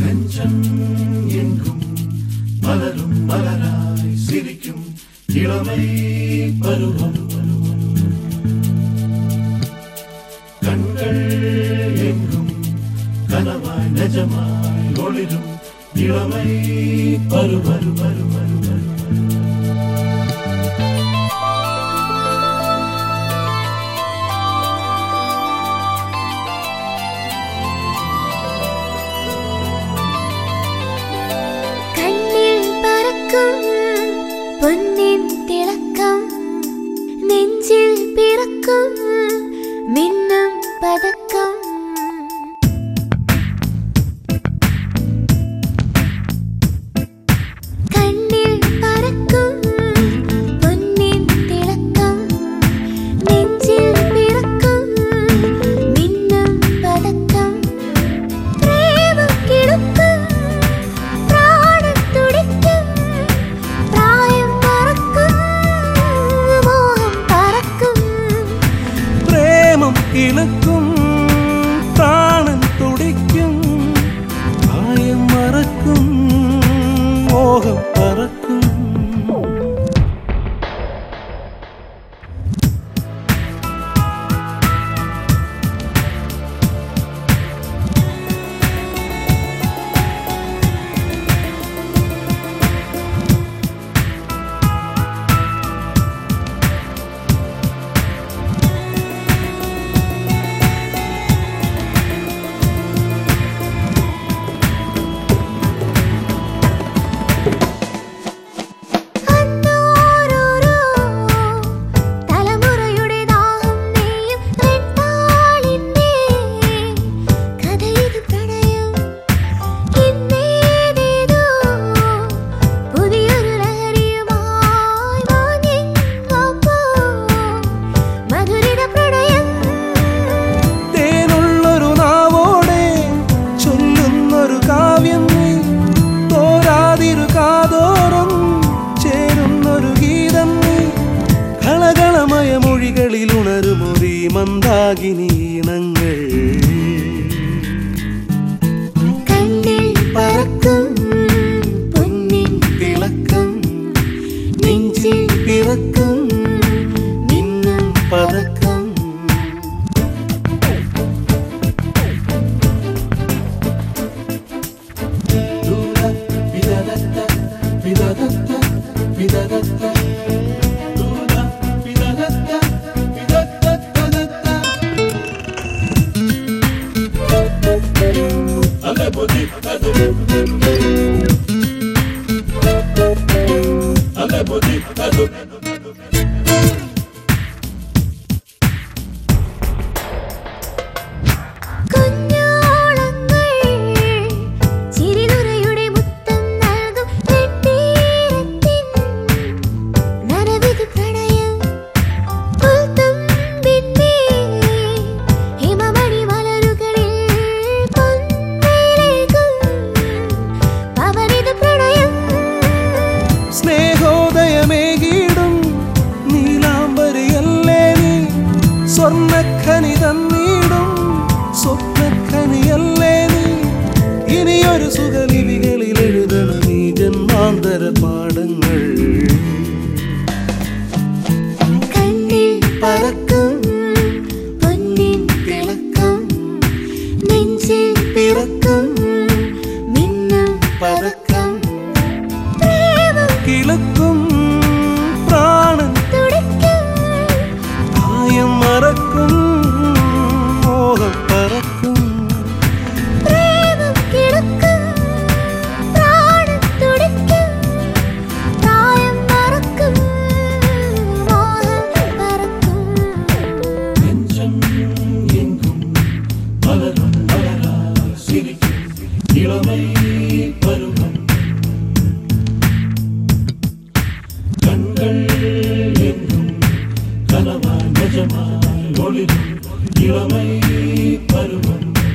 நெஞ்சம் எங்கும் மலரும் மலராய் சிரிக்கும் இளமை பருவம் கண்கள் எங்கும் கனவாய் நெஜமாய் ஒளிரும் இளமை பருவரு பருவரு ജമന്തി മന്ദാകിനി പറക്കും Allez, maudit, allez. മേഘലിപികളിൽ എഴുതണം ഈ ജന്മാന്തര പാഠങ്ങൾ. പിറക്കും മിന്നും പതക്കം. കിളക്കും you know what